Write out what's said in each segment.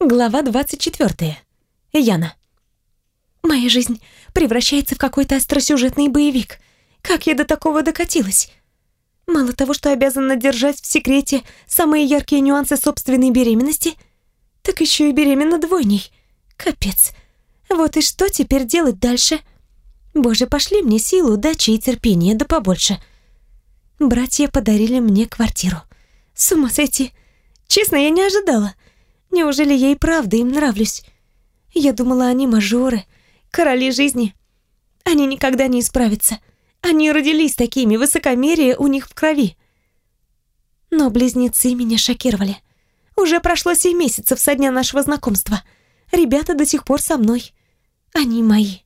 Глава 24. Яна. Моя жизнь превращается в какой-то остросюжетный боевик. Как я до такого докатилась? Мало того, что обязана держать в секрете самые яркие нюансы собственной беременности, так еще и беременна двойней. Капец. Вот и что теперь делать дальше? Боже, пошли мне силу, удачи и терпения, да побольше. Братья подарили мне квартиру. С ума сойти. Честно, я не ожидала. Неужели я и правда им нравлюсь? Я думала, они мажоры, короли жизни. Они никогда не исправятся. Они родились такими, высокомерие у них в крови. Но близнецы меня шокировали. Уже прошло семь месяцев со дня нашего знакомства. Ребята до сих пор со мной. Они мои.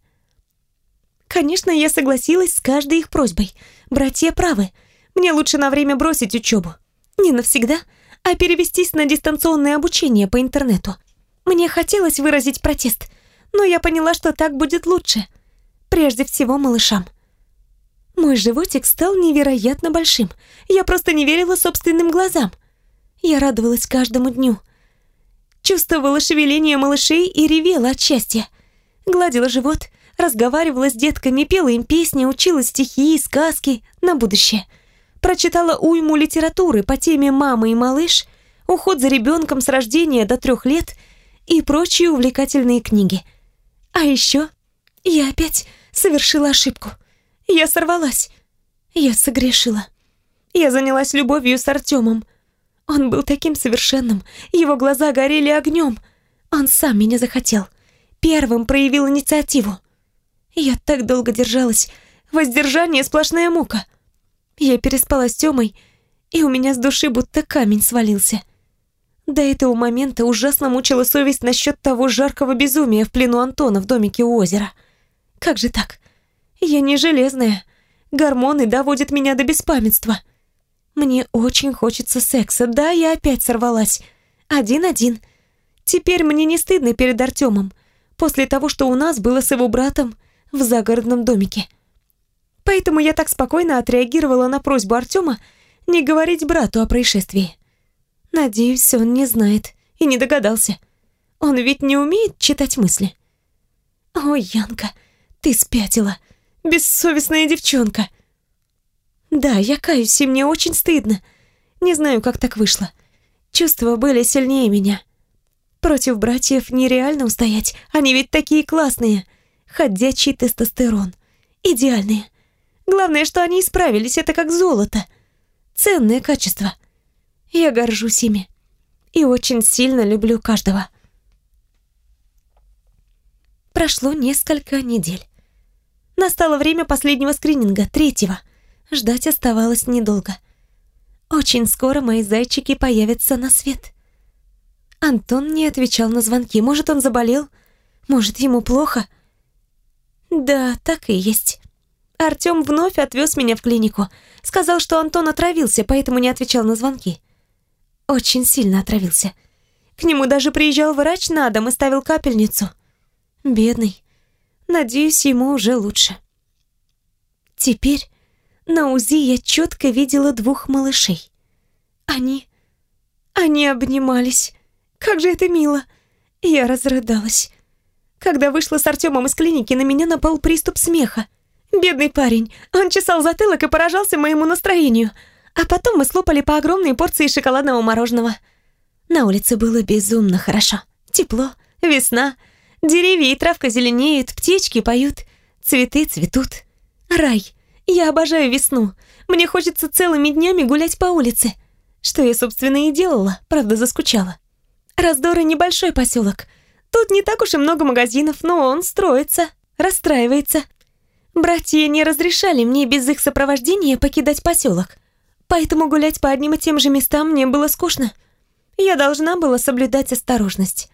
Конечно, я согласилась с каждой их просьбой. Братья правы. Мне лучше на время бросить учебу. Не навсегда, а перевестись на дистанционное обучение по интернету. Мне хотелось выразить протест, но я поняла, что так будет лучше. Прежде всего малышам. Мой животик стал невероятно большим. Я просто не верила собственным глазам. Я радовалась каждому дню. Чувствовала шевеление малышей и ревела от счастья. Гладила живот, разговаривала с детками, пела им песни, учила стихи и сказки на будущее — прочитала уйму литературы по теме «Мама и малыш», уход за ребенком с рождения до трех лет и прочие увлекательные книги. А еще я опять совершила ошибку. Я сорвалась. Я согрешила. Я занялась любовью с Артемом. Он был таким совершенным, его глаза горели огнем. Он сам меня захотел. Первым проявил инициативу. Я так долго держалась. Воздержание — сплошная мука. Я переспала с Тёмой, и у меня с души будто камень свалился. До этого момента ужасно мучила совесть насчет того жаркого безумия в плену Антона в домике у озера. Как же так? Я не железная. Гормоны доводят меня до беспамятства. Мне очень хочется секса. Да, я опять сорвалась. Один-один. Теперь мне не стыдно перед Артемом, после того, что у нас было с его братом в загородном домике. Поэтому я так спокойно отреагировала на просьбу Артема не говорить брату о происшествии. Надеюсь, он не знает и не догадался. Он ведь не умеет читать мысли. Ой, Янка, ты спятила. Бессовестная девчонка. Да, я каюсь, и мне очень стыдно. Не знаю, как так вышло. Чувства были сильнее меня. Против братьев нереально устоять. Они ведь такие классные. Ходячий тестостерон. Идеальные. Главное, что они исправились, это как золото. Ценное качество. Я горжусь ими. И очень сильно люблю каждого. Прошло несколько недель. Настало время последнего скрининга, третьего. Ждать оставалось недолго. Очень скоро мои зайчики появятся на свет. Антон не отвечал на звонки. Может, он заболел? Может, ему плохо? Да, так и есть. Артём вновь отвез меня в клинику. Сказал, что Антон отравился, поэтому не отвечал на звонки. Очень сильно отравился. К нему даже приезжал врач на дом и ставил капельницу. Бедный. Надеюсь, ему уже лучше. Теперь на УЗИ я четко видела двух малышей. Они... они обнимались. Как же это мило. Я разрыдалась. Когда вышла с Артемом из клиники, на меня напал приступ смеха. Бедный парень. Он чесал затылок и поражался моему настроению. А потом мы слопали по огромной порции шоколадного мороженого. На улице было безумно хорошо. Тепло, весна. Деревья и травка зеленеют, птички поют, цветы цветут. Рай. Я обожаю весну. Мне хочется целыми днями гулять по улице. Что я, собственно, и делала, правда, заскучала. Раздоры небольшой поселок. Тут не так уж и много магазинов, но он строится, расстраивается. Братья не разрешали мне без их сопровождения покидать поселок, поэтому гулять по одним и тем же местам мне было скучно. Я должна была соблюдать осторожность.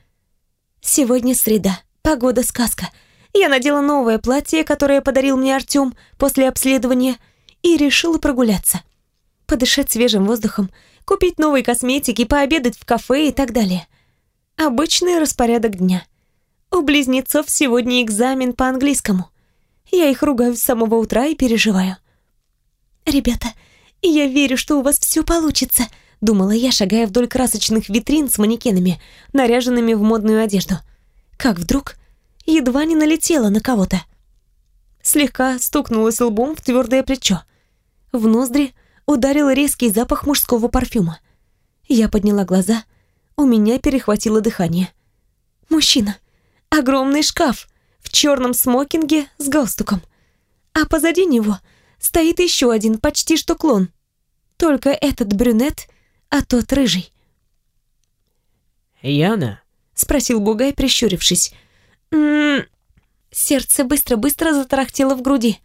Сегодня среда, погода сказка. Я надела новое платье, которое подарил мне Артём после обследования, и решила прогуляться. Подышать свежим воздухом, купить новые косметики, пообедать в кафе и так далее. Обычный распорядок дня. У близнецов сегодня экзамен по английскому. Я их ругаю с самого утра и переживаю. «Ребята, я верю, что у вас все получится, думала я, шагая вдоль красочных витрин с манекенами, наряженными в модную одежду. Как вдруг едва не налетела на кого-то. Слегка стукнулась лбом в твердое плечо. В ноздри ударил резкий запах мужского парфюма. Я подняла глаза, у меня перехватило дыхание. Мужчина. Огромный шкаф в черном смокинге с галстуком. А позади него стоит еще один, почти что клон. Только этот брюнет, а тот рыжий. «Яна?» — спросил Бугай, прищурившись. «М -м -м. Сердце быстро-быстро затарахтело в груди.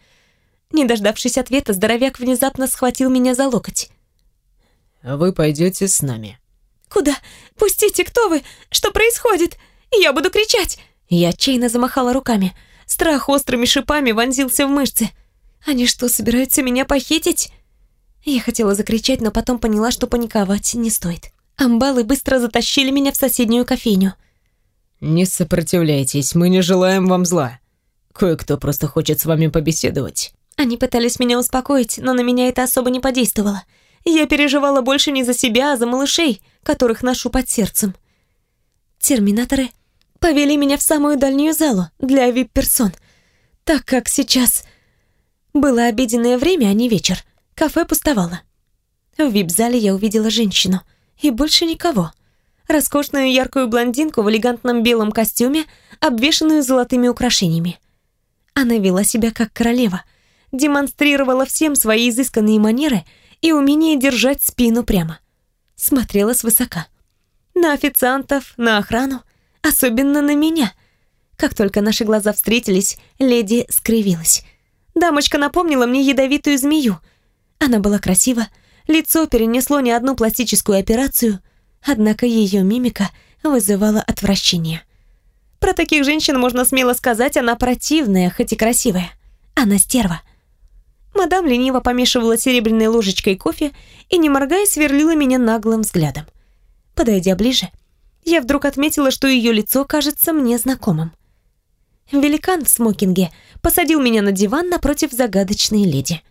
Не дождавшись ответа, здоровяк внезапно схватил меня за локоть. «Вы пойдете с нами». «Куда? Пустите, кто вы? Что происходит? Я буду кричать!» Я отчаянно замахала руками. Страх острыми шипами вонзился в мышцы. «Они что, собираются меня похитить?» Я хотела закричать, но потом поняла, что паниковать не стоит. Амбалы быстро затащили меня в соседнюю кофейню. «Не сопротивляйтесь, мы не желаем вам зла. Кое-кто просто хочет с вами побеседовать». Они пытались меня успокоить, но на меня это особо не подействовало. Я переживала больше не за себя, а за малышей, которых ношу под сердцем. Терминаторы повели меня в самую дальнюю залу для вип-персон, так как сейчас было обеденное время, а не вечер. Кафе пустовало. В вип-зале я увидела женщину. И больше никого. Роскошную яркую блондинку в элегантном белом костюме, обвешанную золотыми украшениями. Она вела себя как королева, демонстрировала всем свои изысканные манеры и умение держать спину прямо. Смотрела свысока. На официантов, на охрану, особенно на меня. Как только наши глаза встретились, леди скривилась. Дамочка напомнила мне ядовитую змею. Она была красива, лицо перенесло не одну пластическую операцию, однако ее мимика вызывала отвращение. Про таких женщин можно смело сказать, она противная, хоть и красивая. Она стерва. Мадам лениво помешивала серебряной ложечкой кофе и, не моргая, сверлила меня наглым взглядом. Подойдя ближе, я вдруг отметила, что ее лицо кажется мне знакомым. Великан в смокинге посадил меня на диван напротив загадочной леди.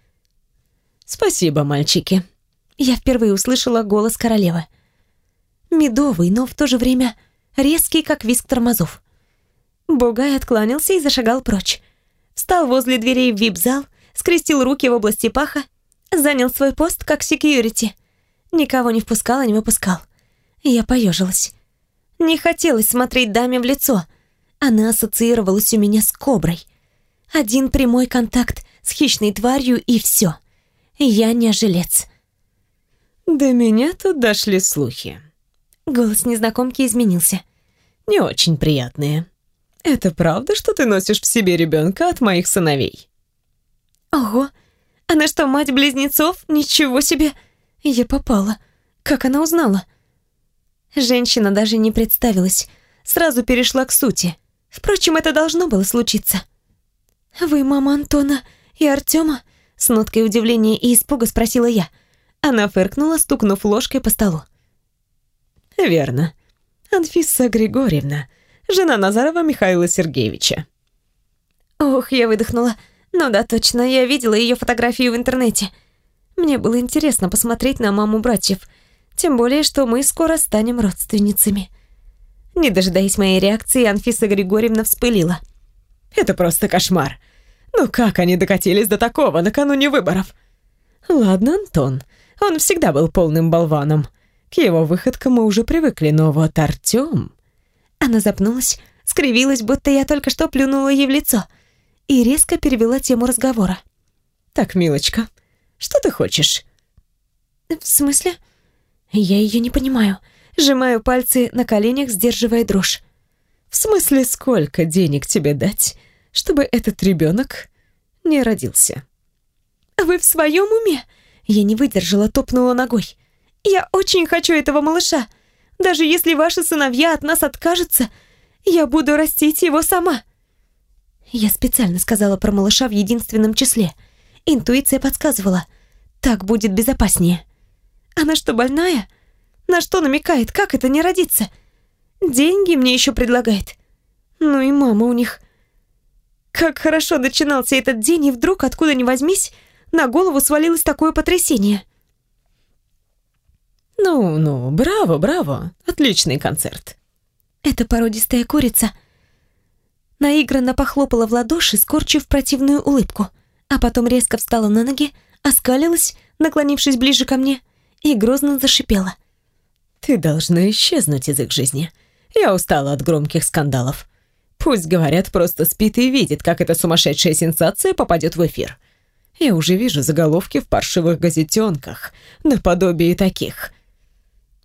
«Спасибо, мальчики». Я впервые услышала голос королевы. Медовый, но в то же время резкий, как виск тормозов. Бугай откланялся и зашагал прочь. Встал возле дверей в вип-зал, скрестил руки в области паха, занял свой пост как секьюрити. Никого не впускал и не выпускал. Я поежилась. Не хотелось смотреть даме в лицо — она ассоциировалась у меня с коброй. Один прямой контакт с хищной тварью и все. Я не жилец. До меня тут дошли слухи. Голос незнакомки изменился. Не очень приятные. Это правда, что ты носишь в себе ребенка от моих сыновей? Ого, она что, мать близнецов? Ничего себе! Я попала. Как она узнала? Женщина даже не представилась, сразу перешла к сути. Впрочем, это должно было случиться. «Вы мама Антона и Артема?» С ноткой удивления и испуга спросила я. Она фыркнула, стукнув ложкой по столу. «Верно. Анфиса Григорьевна, жена Назарова Михаила Сергеевича». Ох, я выдохнула. Ну да, точно, я видела ее фотографию в интернете. Мне было интересно посмотреть на маму братьев, тем более, что мы скоро станем родственницами. Не дожидаясь моей реакции, Анфиса Григорьевна вспылила. «Это просто кошмар. Ну как они докатились до такого накануне выборов?» «Ладно, Антон, он всегда был полным болваном. К его выходкам мы уже привыкли, но вот Артём...» Она запнулась, скривилась, будто я только что плюнула ей в лицо, и резко перевела тему разговора. «Так, милочка, что ты хочешь?» «В смысле?» «Я ее не понимаю. Сжимаю пальцы на коленях, сдерживая дрожь. «В смысле, сколько денег тебе дать, чтобы этот ребенок не родился?» «Вы в своем уме?» Я не выдержала, топнула ногой. «Я очень хочу этого малыша. Даже если ваши сыновья от нас откажутся, я буду растить его сама». Я специально сказала про малыша в единственном числе. Интуиция подсказывала. Так будет безопаснее. Она что, больная? На что намекает? Как это не родиться? Деньги мне еще предлагает. Ну и мама у них. Как хорошо начинался этот день, и вдруг, откуда ни возьмись, на голову свалилось такое потрясение. Ну-ну, браво, браво. Отличный концерт. Эта породистая курица наигранно похлопала в ладоши, скорчив противную улыбку, а потом резко встала на ноги, оскалилась, наклонившись ближе ко мне, и грозно зашипела. «Ты должна исчезнуть из их жизни. Я устала от громких скандалов. Пусть говорят, просто спит и видит, как эта сумасшедшая сенсация попадет в эфир. Я уже вижу заголовки в паршивых газетенках, наподобие таких».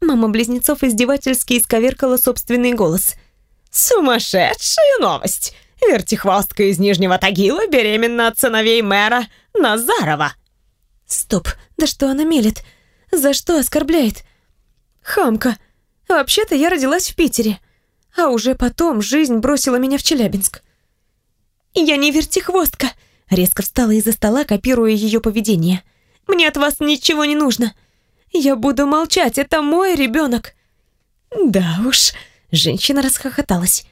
Мама близнецов издевательски исковеркала собственный голос. «Сумасшедшая новость! Вертихвостка из Нижнего Тагила беременна от сыновей мэра Назарова!» «Стоп, да что она мелет? За что оскорбляет?» «Хамка, вообще-то я родилась в Питере, а уже потом жизнь бросила меня в Челябинск». «Я не вертихвостка!» Резко встала из-за стола, копируя ее поведение. «Мне от вас ничего не нужно. Я буду молчать, это мой ребенок». «Да уж», — женщина расхохоталась.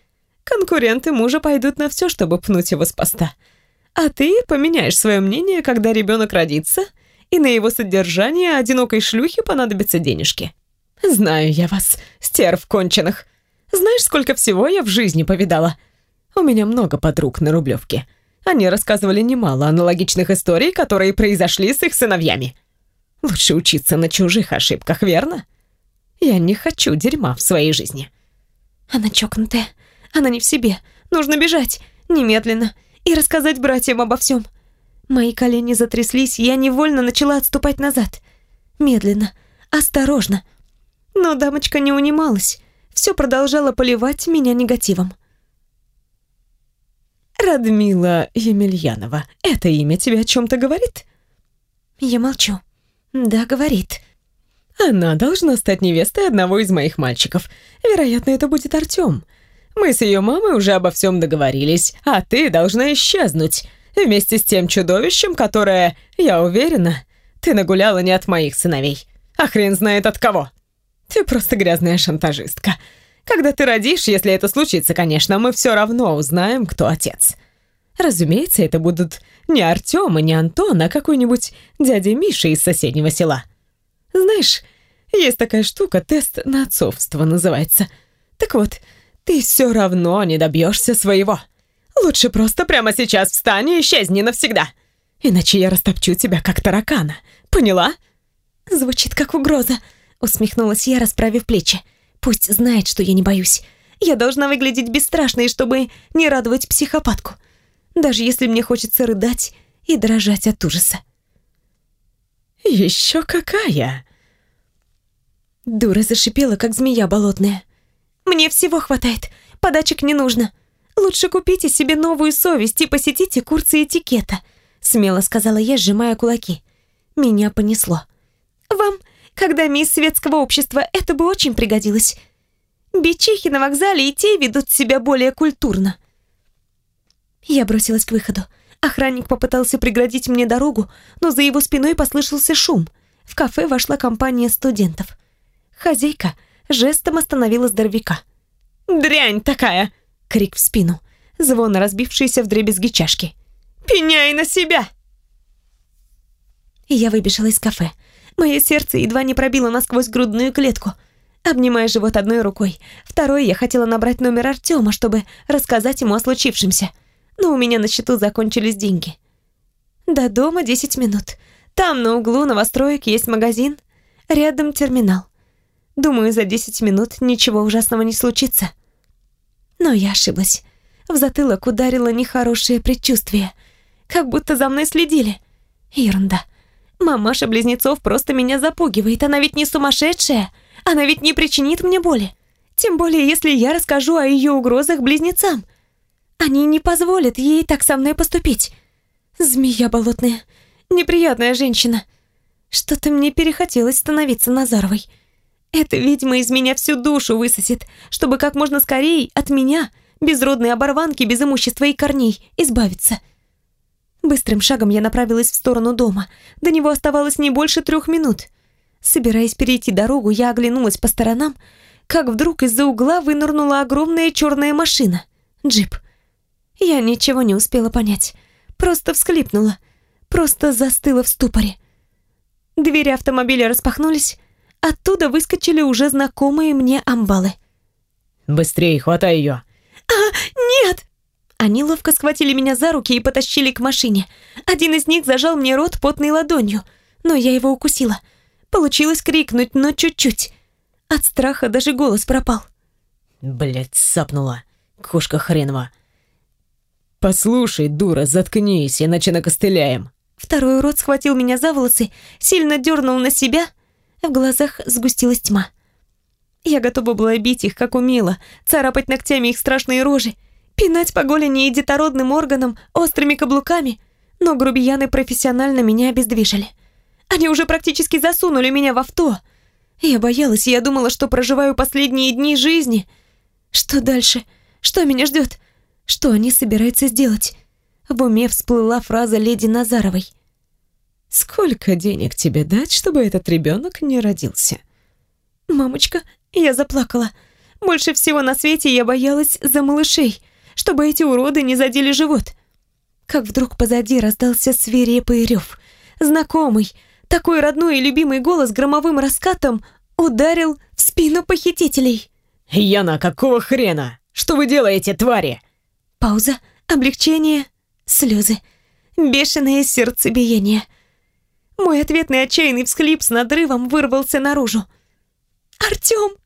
«Конкуренты мужа пойдут на все, чтобы пнуть его с поста. А ты поменяешь свое мнение, когда ребенок родится, и на его содержание одинокой шлюхе понадобятся денежки. Знаю я вас, стерв конченых. Знаешь, сколько всего я в жизни повидала? У меня много подруг на Рублевке. Они рассказывали немало аналогичных историй, которые произошли с их сыновьями. Лучше учиться на чужих ошибках, верно? Я не хочу дерьма в своей жизни. Она чокнутая. Она не в себе. Нужно бежать. Немедленно. И рассказать братьям обо всем. Мои колени затряслись, я невольно начала отступать назад. Медленно, осторожно. Но дамочка не унималась. Все продолжала поливать меня негативом. Радмила Емельянова, это имя тебе о чем-то говорит? Я молчу. Да, говорит. Она должна стать невестой одного из моих мальчиков. Вероятно, это будет Артём. Мы с ее мамой уже обо всем договорились, а ты должна исчезнуть. Вместе с тем чудовищем, которое, я уверена, ты нагуляла не от моих сыновей. А хрен знает от кого. Ты просто грязная шантажистка. Когда ты родишь, если это случится, конечно, мы все равно узнаем, кто отец. Разумеется, это будут не Артём и не Антон, а какой-нибудь дядя Миша из соседнего села. Знаешь, есть такая штука, тест на отцовство называется. Так вот, ты все равно не добьешься своего. Лучше просто прямо сейчас встань и исчезни навсегда. Иначе я растопчу тебя, как таракана. Поняла? Звучит как угроза, усмехнулась я, расправив плечи. Пусть знает, что я не боюсь. Я должна выглядеть бесстрашной, чтобы не радовать психопатку даже если мне хочется рыдать и дрожать от ужаса. «Еще какая!» Дура зашипела, как змея болотная. «Мне всего хватает, подачек не нужно. Лучше купите себе новую совесть и посетите курсы этикета», смело сказала я, сжимая кулаки. Меня понесло. «Вам, когда мисс светского общества, это бы очень пригодилось. Бичихи на вокзале и те ведут себя более культурно. Я бросилась к выходу. Охранник попытался преградить мне дорогу, но за его спиной послышался шум. В кафе вошла компания студентов. Хозяйка жестом остановила здоровяка. «Дрянь такая!» — крик в спину. Звон разбившийся в дребезги чашки. «Пеняй на себя!» Я выбежала из кафе. Мое сердце едва не пробило насквозь грудную клетку. Обнимая живот одной рукой, второй я хотела набрать номер Артема, чтобы рассказать ему о случившемся но у меня на счету закончились деньги. До дома 10 минут. Там на углу новостроек есть магазин, рядом терминал. Думаю, за 10 минут ничего ужасного не случится. Но я ошиблась. В затылок ударило нехорошее предчувствие. Как будто за мной следили. Ерунда. Мамаша Близнецов просто меня запугивает. Она ведь не сумасшедшая. Она ведь не причинит мне боли. Тем более, если я расскажу о ее угрозах близнецам. Они не позволят ей так со мной поступить. Змея болотная. Неприятная женщина. Что-то мне перехотелось становиться Назаровой. Эта ведьма из меня всю душу высосет, чтобы как можно скорее от меня, безродной оборванки без имущества и корней, избавиться. Быстрым шагом я направилась в сторону дома. До него оставалось не больше трех минут. Собираясь перейти дорогу, я оглянулась по сторонам, как вдруг из-за угла вынырнула огромная черная машина. Джип. Я ничего не успела понять. Просто всхлипнула. Просто застыла в ступоре. Двери автомобиля распахнулись, оттуда выскочили уже знакомые мне амбалы. «Быстрее, хватай ее!» «А, нет!» Они ловко схватили меня за руки и потащили к машине. Один из них зажал мне рот потной ладонью, но я его укусила. Получилось крикнуть, но чуть-чуть. От страха даже голос пропал. Блять, сапнула. Кошка хренова. Послушай, дура, заткнись, иначе накостыляем. Второй урод схватил меня за волосы, сильно дернул на себя. В глазах сгустилась тьма. Я готова была бить их, как умела, царапать ногтями их страшные рожи, пинать по голени и детородным органам острыми каблуками, но грубияны профессионально меня обездвижили. Они уже практически засунули меня в авто. Я боялась, я думала, что проживаю последние дни жизни. Что дальше? Что меня ждет? Что они собираются сделать? В уме всплыла фраза леди Назаровой. «Сколько денег тебе дать, чтобы этот ребенок не родился?» «Мамочка, я заплакала. Больше всего на свете я боялась за малышей, чтобы эти уроды не задели живот. Как вдруг позади раздался свирепый рев. Знакомый, такой родной и любимый голос громовым раскатом ударил в спину похитителей. «Яна, какого хрена? Что вы делаете, твари?» Пауза, облегчение, слезы, бешеное сердцебиение. Мой ответный отчаянный всхлип с надрывом вырвался наружу. «Артём!»